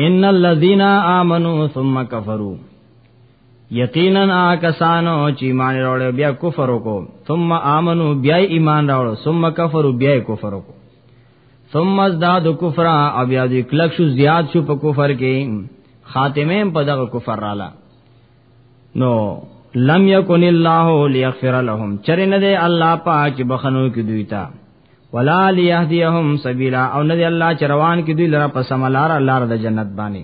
ان الذين امنوا ثم كفروا یقینا آکسانو چې ایمان راوړل بیا کفر وکړو ثم امنو بیا ایمان راوړل ثم کفرو بیا کفر وکړو ثم ازداد کفر او بیا د کلک شو زیات شو په کفر کې خاتمه په دغه کفر رااله نو لم یکن الله لیغفر لهم چر نه دی الله پاک چې بخنو کې دوی تا ولا لیهدیهم سبیلا او نه دی الله چروان کې دوی لره په سملار لار د جنت باندې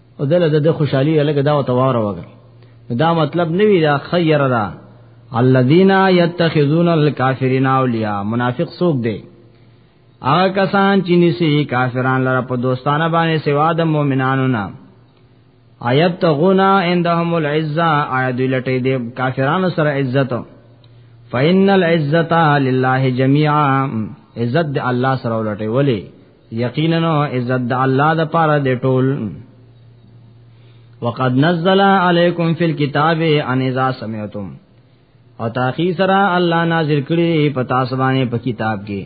او دله د خوشحالي لګه دا وتواره وګر دا مطلب نوی دا خیر را الذین یتخذون الکافرین اولیاء منافق سوق دی هغه کسان چې نسی کافران لره په دوستانه باندې سوا د مؤمنانو نه آیت تغونا عندهم العزه آیت لټې دی کافرانو سره عزت فإن العزة لله جميعا عزت الله سره ولټي ولي یقینا عزت د الله د پاره دی ټول وقد نزل علیکم فی الكتاب ان اذا سمعتم او تاخی سره الله نازل کړی په تاسو باندې په کتاب کې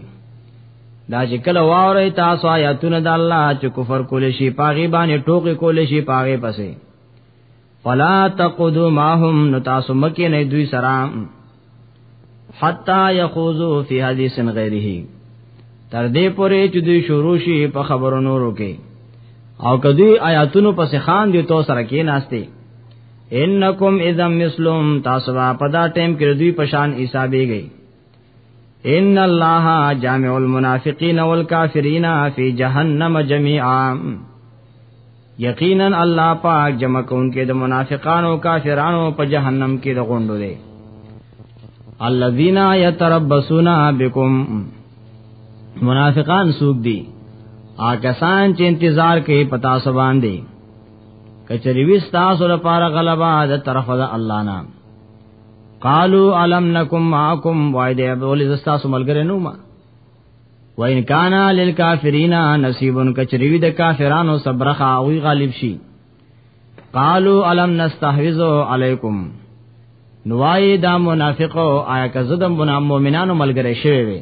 دا چې کله واوري تاسو آیاتونه د الله چې کفر کول شي پاغي باندې ټوکی کول شي پاغي پسې فلا تقدو ماهم نو تاسو مکه نه دوی سره حتا یخوزو فی حدیث غیره تر دې پورې چې دوی شروع شي په خبرو نورو کې او کدی آیاتونو پس خان دی تو سره کې ناشته انکم اذا مسلم تاسو په دا ټیم کې دوی پشان حسابېږي ان الله جامع المنافقین والکافرین فی جهنم جميعا یقینا الله پاک جمع کونکي د منافقانو کافرانو په جهنم کې د غوندو دي الذين يتربصون بكم منافقان سوق دي آکسان چې انتظار کوي پتا سو باندې کچری وستا سره پار غلبا د طرف د الله نام قالو علم نکم معکم وای دی بولی زستا سو ملګری نو ما و ان کان للکافرین نصیبن کچریوی د کافرانو صبرخه او غالب شي قالو علم نستحوذ علیکم نوای دا منافق او آیا که زدم بنا مؤمنانو ملګری شوی وي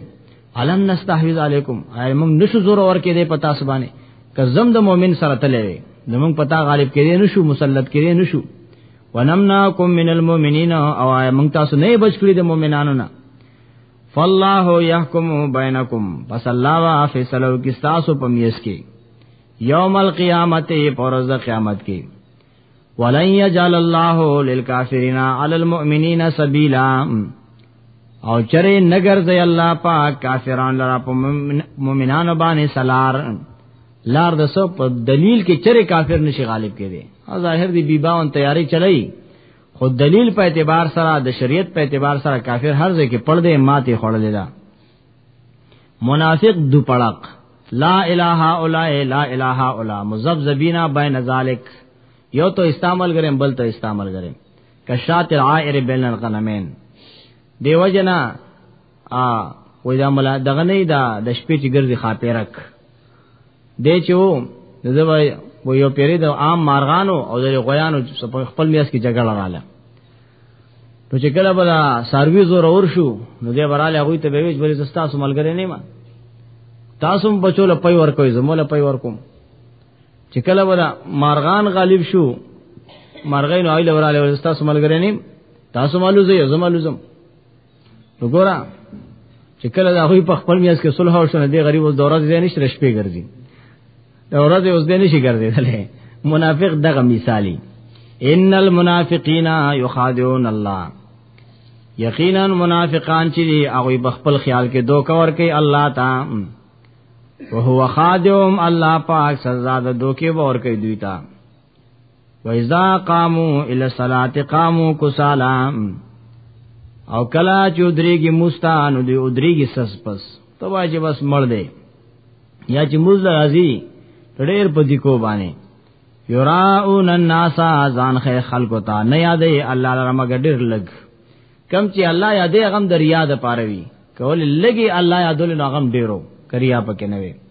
علم نستحوذ علیکم آیا موږ نشو زور اور کې دی پتا سبانه که زم د مؤمن سره تللی نو موږ پتا غالب کې دی نشو مسلط کې دی نشو ونمناکم من المؤمنین او موږ تاسو نه بچ کړی د مؤمنانو نه فالله يحكم بينكم پس الله وا فیصلو کی تاسو په میس کې یوم القیامت پرز قیامت کې ولن يجعل الله للكافرين على المؤمنين سبيلا او چرې نګر زې الله پاک کافرانو لپاره په مؤمنانو باندې سلار لار د سو په دلیل کې چرې کافر نشي غالب کېږي ظاهر دی بیباون تیاری چلای خو دلیل په اعتبار سره د شریعت په اعتبار سره کافر هر ځای کې پړ دی ماته خړلې ده منافق دو پړق لا الہ الا لا الہ الا مذبذبینا بین ذالک یو تو استعمال کریم بل تو استعمال کریم کشات العائر بین الغنمین دیو جنا ا وې دا ملا دغه نه دا د شپې چې ګرځي خاپیرک دی چې و زه و یو پیری د عام مارغانو او د غویانو په خپل میاس کې جګړه رااله نو چې کله بلا سروي زور اور شو نو دې براله هغه ته به ویج بری زستا سو ملګری نه ما تاسو بچو له پي ور کوي زموږ له پي ور کوم چې کله بلا مارغان غالب شو مارغین او ایله وراله زستا سو ملګری نه تاسو مالو زې زمالو زم نو ګورا چې کله دا هوی په خپل میاس کې صلح او شنه دی غریب اوس دوره دې نشي رشپې ګرځي دوره دې اوس دې نشي ګرځیدلې منافق دغه مثالی ان المنافقین یخادعون الله یقینا منافقان چې دی هغه بخپل خیال کې دوکا ور کوي الله تا وهو خادم الله پاک سزا د دوکي ور کوي دوی ته وَإِذَا قَامُوا إِلَى الصَّلَاةِ قَامُوا كُسَالَى او کلا چې درېږي مستان دی او درېږي سس پس ته واجب بس مړ دی یا چې موز راځي ډېر په دې کو باندې یراون الناس ځان خې خلکو ته نه یادې الله لپاره مګ ډېر لګ کم چې الله یادې غم دریا د پاروي کول لګي الله یادول نو غم ډېرو کریا پکې نه وي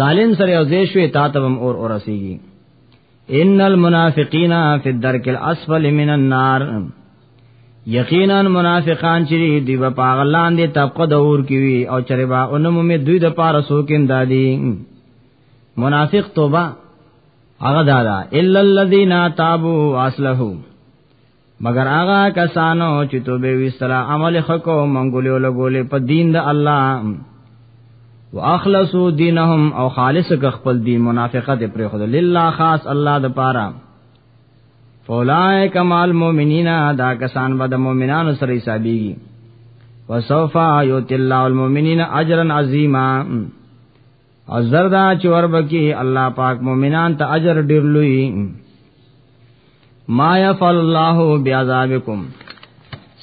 ظالم سره یو ځای شوې تا ته هم اور اورسیږي ان المنافقین فی الدرک الاسفل من النار یقینا منافقان چې دی په پاغلان دي طبقه د اور کی وی او چرې با انم می دوی د پاره سوکین دادی منافق توبه هغه دادا الا الذین تابوا واصلحوا مگر هغه کسانو چې توبه وستله عمل حکو منګولې لګولې په دین د الله واخلصو دینهم او خالص ک خپل دین منافقت پر خود لله خاص الله د پاره فولائک مال مومنین دا کسان به د مومنانو سره حسابيږي وسوف یوت الله المؤمنین اجرا عظیما او زردا چې وربکی الله پاک مؤمنان ته اجر ډیر لوی ما یفعل الله بیاذابکم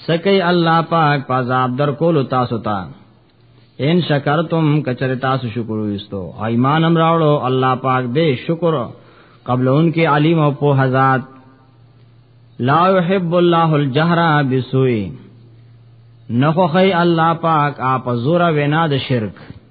سکی الله پاک پازاب در کول تاسو ته ان شکرتم کچر تاسو شکر وستو ایمان امر راوړو الله پاک دې شکر قبل ان کې علیم او په حزات لا يحب الله الجهر بسوء نخو خی الله پاک آپ زورا وینا د شرک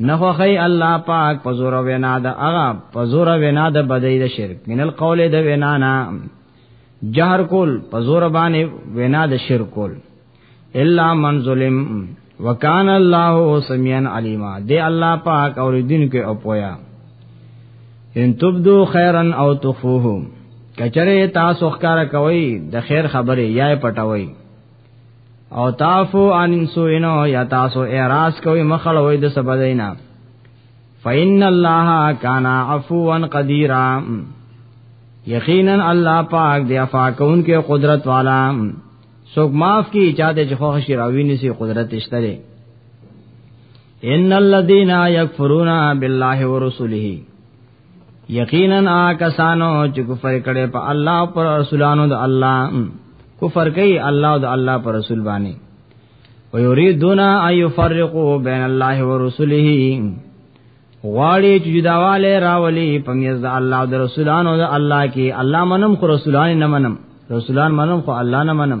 نخوخی الله پاک پزور وینا د اغا پزور وینا د بدی د شرک من القول د وینا نا جهر کول پزور باندې وینا د شرک کول الا من ظلم وکان الله سميعا عليما دی الله پاک اور دین کې او پویا ان تبدو خیرا او تخفوه کچره تاسو ښکارا کوي د خیر خبره یا پټوي او تافو ان انسوینو یا تاسو اعراض کوي مخړوي د سبدینا فإن الله کان عفوا قدیرا یقینا الله پاک دی عفا کون کې قدرت والا سوک معاف کی چاته چې خوښ شي راوی نسی قدرت اشتره ان الذين يكفرون بالله ورسله یقینا آکسانو چې کفر کړي په الله او پر رسولانو د الله کفر کوي الله او د الله پر رسول باندې ويريدون ان يفرقوا بين الله ورسله غواړي چې جداواله راولي په میز د الله او د رسولانو د الله کې الله منم خو رسولان نه منم رسولان منم خو الله نه منم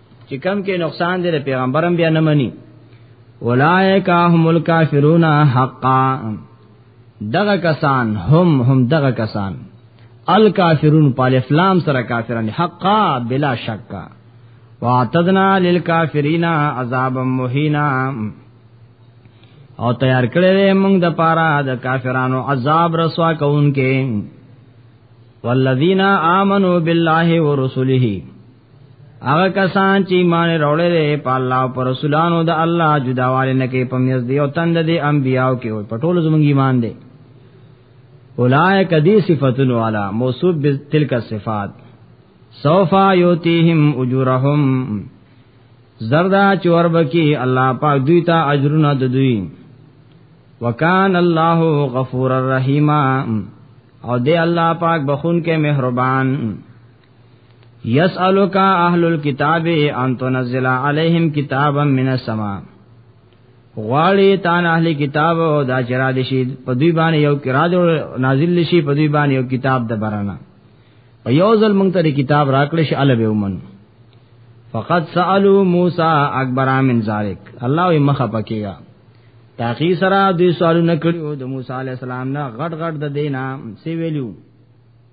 چې کم کې نقصان دی پیغمبرم بیا نه مني اولائک هم الکافرون حقا دغه کسان هم هم دغه کسان الکافرون پال افلام سره کافرن حقا بلا شک واعتدنا للکافرین عذابا مهینا او تیار کړی دی موږ د پاره د کافرانو عذاب رسوا کوونکې والذین آمنوا بالله ورسله هغه کسان چې ایمان راوړل دي په الله او پر رسولانو د الله جداواله نه کې پمیز دی او تند دي انبیاو کې په ټولو زمونږ ایمان دي اولائک دی صفاتون والا موصوف بتلک صفات سوفا یوتیهم اجورهم زردا چورب کی الله پاک دوی ته اجرونه د دوی وکان الله غفور الرحیم او دی الله پاک بخون کې مهربان یسالک اهل الكتاب ان تنزل علیهم کتابا من السما غواړي تان اهل کتاب او دا چرا دي شي په دوی باندې یو کراد نازل شي په دوی باندې یو کتاب د برانه په یو ځل مونږ ته کتاب راکړي شي الوی ومن فقط سالو موسی اکبر من ذالک الله یې مخه پکېګا تاخی سره دوی سوالونه کړو د موسی علی السلام نه غټ غټ د دینا سی ویلو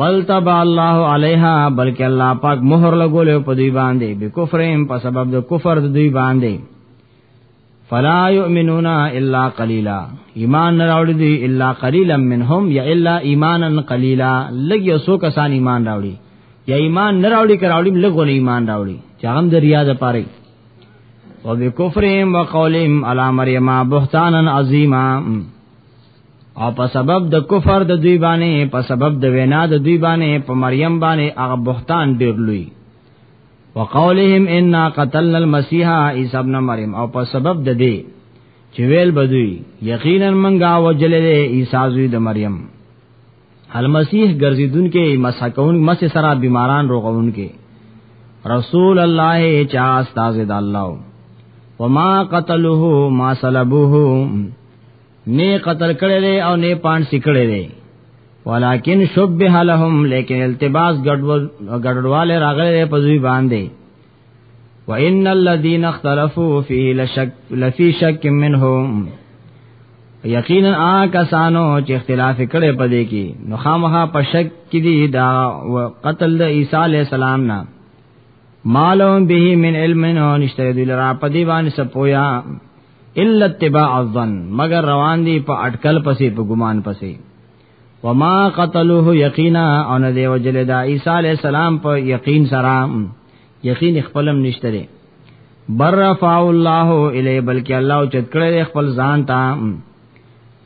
بل تب الله علیها بلکې الله پاک مہر لګول په دوی باندې به کفرهم په سبب د کفر د دوی باندې فلا یؤمنون الا قلیلا ایمان نه راوړي دي الا قلیلا منهم یا الا ایمانا قلیلا لګ یو سو کسان ایمان راوړي یا ایمان نه راوړي کراوړي لګ ول ایمان راوړي چې هم د ریا د پاره وبکفرهم وقولهم علی مریم بهتانا عظیما او په سبب د کفر د دوی باندې په سبب د وینا د دوی باندې په مریم باندې هغه بهتان ډیر لوی وقولهم انا قتلنا المسيح عيسى ابن مريم او په سبب د دې چې ویل بدوی یقینا منګه وجلې عيسى زوی د مریم المسيح ګرځیدون کې مسحکون مس سره بیماران روغون کې رسول الله چا استاد د الله وما قتلوه ما صلبوه نه قتل کړي دي او نه پان سکړي دي ولکن شبه لهم لیکن التباس ګډوډواله راغله په دوی باندې وان الذين اختلفوا فيه لشك لفي شك منهم یقینا آ کسانو چې اختلاف کړي په دې کې نو خامخا په شک کې دي دا قتل د عیسی علی السلام نه مالهم به من علم نو نشته دی لرا په دې باندې سپویا الا اتباع الظن مگر روان دي په اٹکل پسې په ګمان پسې وما قتلوه یقینا او نه دی وجل دا عیسی علی السلام په یقین سره یقین خپلم نشته بر رفع الله الی بلکې الله او چت کړه خپل ځان ته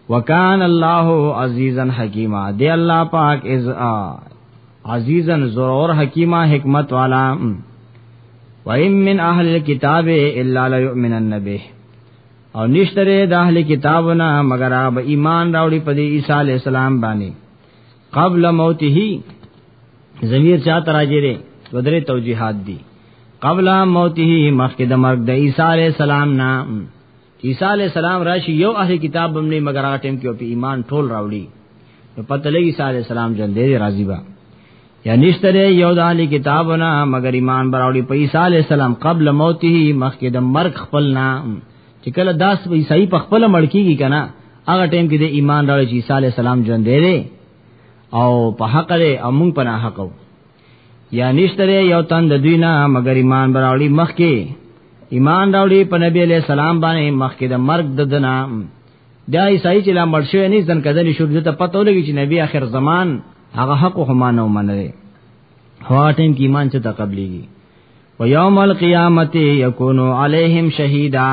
وکان الله عزیزا حکیما دی الله پاک از عزیزا زور حکیما حکمت والا و ان من اهل الكتاب الا ليؤمنن به او نشتره د اهل کتابنا مگر به ایمان راوړي په عیسی علی السلام باندې قبل موته زمیر چا تراجره ودره توجیهات دي قبل موته مخکې د مرګ د عیسی علی السلام نه عیسی علی السلام راشي یو اهل کتاب هم نه مگر هغه ټیم کې په ایمان ټول راوړي نو پته لګي عیسی علی السلام جن دې راضي با یا نشتره یو د اهل کتاب نه مگر ایمان براوړي په عیسی علی السلام قبل موته مخکې د مرګ خپل نه چې کله داس په عیسی په خپل مړ کیږي کنه هغه ټیم کې د ایمان راوړي چې عیسی علی السلام جن دې او په حق لري او مونږ په نه حقو یا نشته یو تن د دوی نه مگر ایمان براوړي مخ کې ایمان راوړي په نبی علیہ السلام باندې مخ کې د مرګ د دنا دا عیسائی چې لا مړ شوی نه ځن کدل شو دته پته ولګي چې نبی آخر زمان هغه حق خو ما نه ومنل هوا ټیم کې ایمان چې تقبلېږي و یوم القیامت یکونو علیہم شهیدا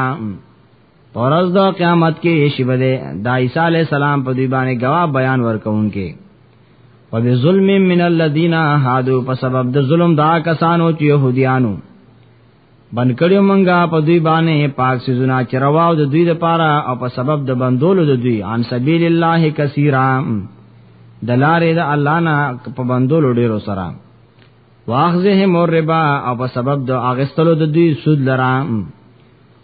پرز دا قیامت کې شی بده د عیسی علی السلام په دی باندې گواه بیان ورکوونکې په دې ظلم من الذین هادو په سبب د ظلم دا کسانو چې يهوديانو بن کړیو مونږه په دوی باندې پاک سيزونه چرواو د دوی لپاره او په سبب د بندولو د دوی ان سبیل الله کثیرا دلاره د الله نه په بندولو ډیرو سره واخذهم الربا او په سبب د اغستلو د دوی سود لرام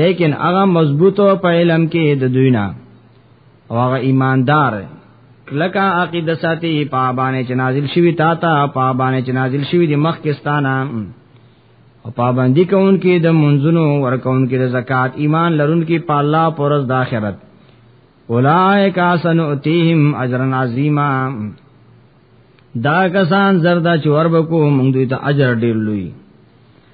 لیکن هغه مضبوطو په علم کې د دوی نه او هغه ایماندار کلکا عقیده ساتي په باندې چې نازل شوی تا ته په باندې چې نازل شوی د مخ کې ستانه او پابندی کون کې د منځونو ورکون کې د زکات ایمان لرون کې په الله پرز د آخرت اولائک سنؤتیهم اجرا عظیما دا کسان زردا چور بکو مونږ دوی ته اجر ډیر لوی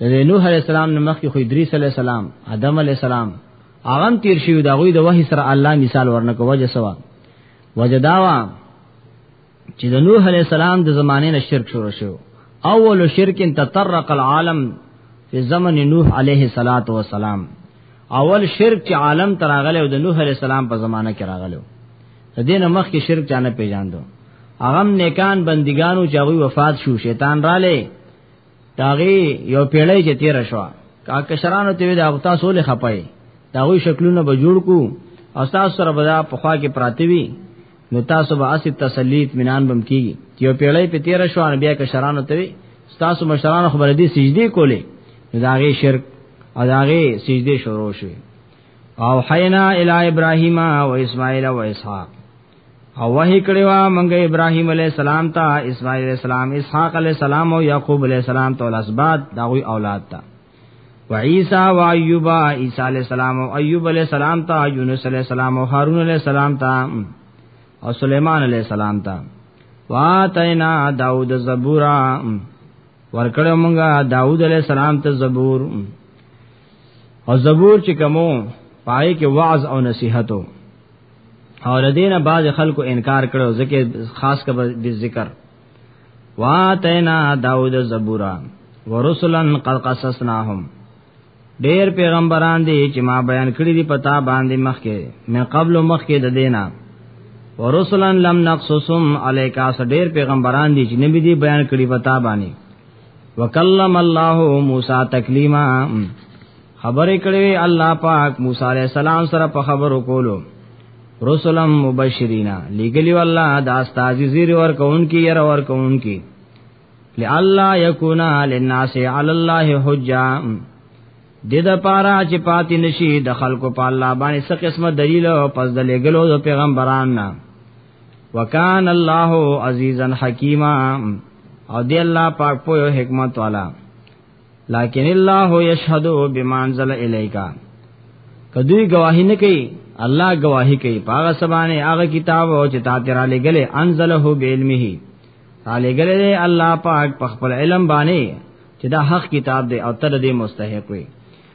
د نوح علی السلام نه مخکې خو ادریس علی السلام آدم علی السلام هغه تیر شي دا غوي د وحی سره الله مثال ورنکو وجه سوا وجداوا چې د نوح علی السلام د زمانه نه شرک شروع شو اول شرک تطرق العالم فی زمن نوح علیه الصلاۃ والسلام اول شرک چې عالم تراغله او د نوح علیه السلام په زمانہ کې راغله د دین مخ کې شرک چانه پیژاندو اغم نیکان بندگانو چې وفات شو شیطان رااله داغه یو پیړۍ چې تیر شو کا کشرانو ته دا غوتا سولې خپای دا غوي شکلونه به جوړ کو او تاسو سره به دا په خوا کې پراتی وي نو تاسو به اسی تسلیت مینان بم کیږي یو پیړۍ په تیر شو بیا کشرانو ته وي تاسو مشرانو خبر دي سجدي کولې دا غي شرک او دا غي سجدي شروع شوه او حینا الی ابراهیم و اسماعیل و اسحاق او وحی کړی وا مونږه ابراهیم علی السلام ته اسماعیل علی السلام اسحاق علی السلام او یعقوب علی السلام ته الاسباد دا غوی اولاد تا و عیسی و ایوب عیسی علی السلام او ایوب علی السلام ته یونس علی السلام او هارون علی السلام ته او سلیمان علی السلام ته واتینا داوود زبورا ورکړو مونږه داوود علی السلام ته زبور او زبور چې کومو پای کې وعظ او نصيحت او لدينا بعض خلکو انکار کړو ځکه خاص کبه د ذکر واتینا داوود زبورا ورسلا قد قصصناهم ډیر پیغمبران دي چې ما بیان کړی دي پتا باندې مخکې مې قبل مخکې د دینا ورسلا لم نقصصم علیکا ډیر پیغمبران دي چې نبی دي بیان کړی پتا باندې وکلم الله موسی تکلیما خبرې کړې الله پاک موسی علی السلام سره په خبرو کولو رسولم مبشرینا لګلی والله دا استاد زیر ور کون کی ير ور کون کی لالا یکونا للناس علی الله حجا د د پارا چې پاتې نشي د خلکو په الله باندې څه قسمه دلیل او پس د لګلو د پیغمبران نه وکان الله عزیزا حکیما او دی الله پاک په حکمت والا لکن الله یشهد بما انزل الیکا کدی گواہی نه کوي الله گواہی کوي پاغه سبانه هغه کتاب او چې تا تیرا لګلې انزله بعلمه علی گلې الله پاک په خپل علم باندې چې دا حق کتاب دی او تر دې مستحق وي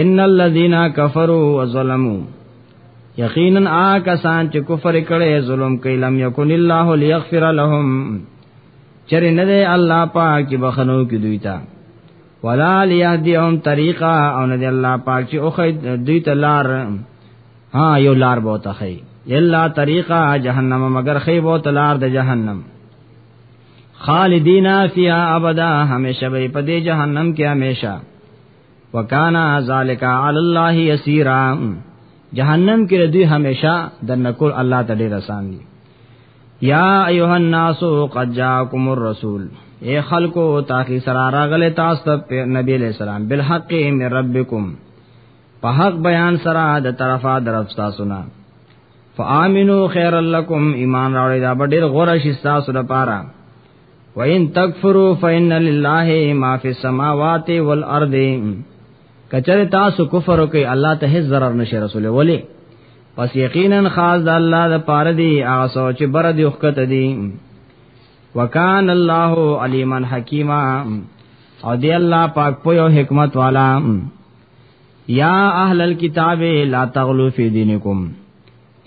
ان الذين كفروا وظلموا یقینا آکسان چې کفر کړي ظلم کوي لم یکن الله ليغفر لهم چر نه دی الله پاک چې بخنو کې دوی ته ولا ليهديهم طريقا او نه دی الله پاک چې اوخه دوی ته لار ها یو لار به ته خي الا طريقا جهنم مگر خي به ته لار د جهنم خالدینا فیها ابدا همیشه به په دې جهنم کې همیشه وکانا ذالک علی الله یسیرا جهنم کې دوی همیشه د نکول الله ته ډیر آسان دي یا ایها الناس قد جاءکم الرسول اے خلکو تاخی سره راغله تاسو ته نبی علیہ السلام بالحق من ربکم په حق بیان سره د طرفا درف تاسو نه فآمنو خیر لکم ایمان راوړی دا ډیر غوړه شي تاسو لپاره وَإِن تَكْفُرُوا فَإِنَّ لِلَّهِ مَا فِي السَّمَاوَاتِ وَالْأَرْضِ کچره تاسو کفر وکي الله ته هیڅ ضرر نشي رسول ولی پس یقینا خاص د الله د پاره دی هغه سوچ بر دی وخت دی وکان الله علیما حکیما او دی الله پاک په یو حکمت والا یا اهل الكتاب لا تغلو فی دینکم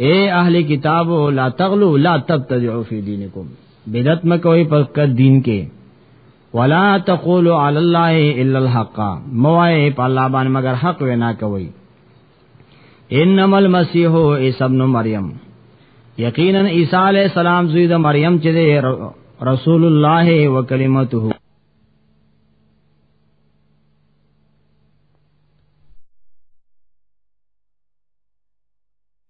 اے اهل کتابو لا تغلو لا تبتدعو فی دینکم بدعت مکوي په دین کې ولا تقولوا علی الله الا الحق موای په الله باندې مگر حق وینا کوي انما المسيح عيسى ابن مريم یقینا عیسی علی السلام زوی د مریم چې رسول الله وکلمته